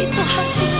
يتحسس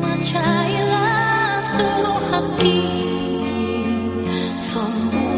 Macailah seluruh haki Sombong